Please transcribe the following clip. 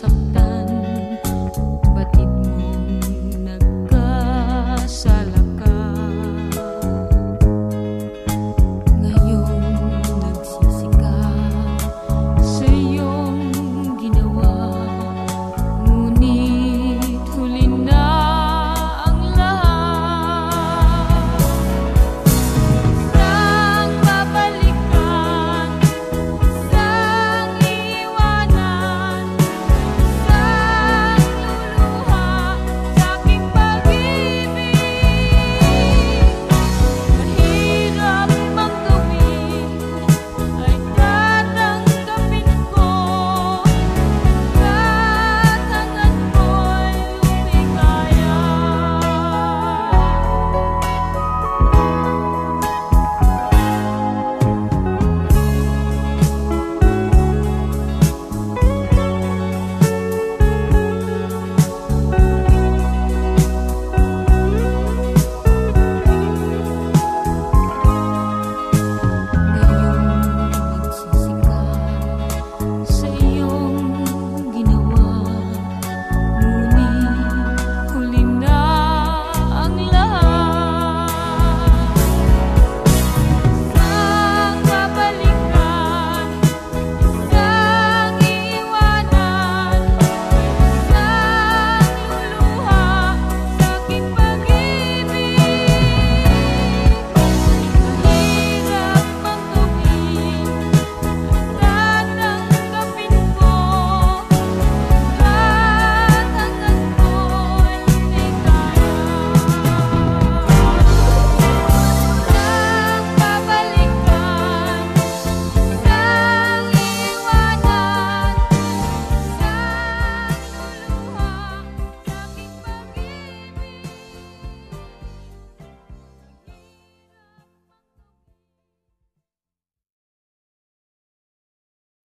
สัปดาห์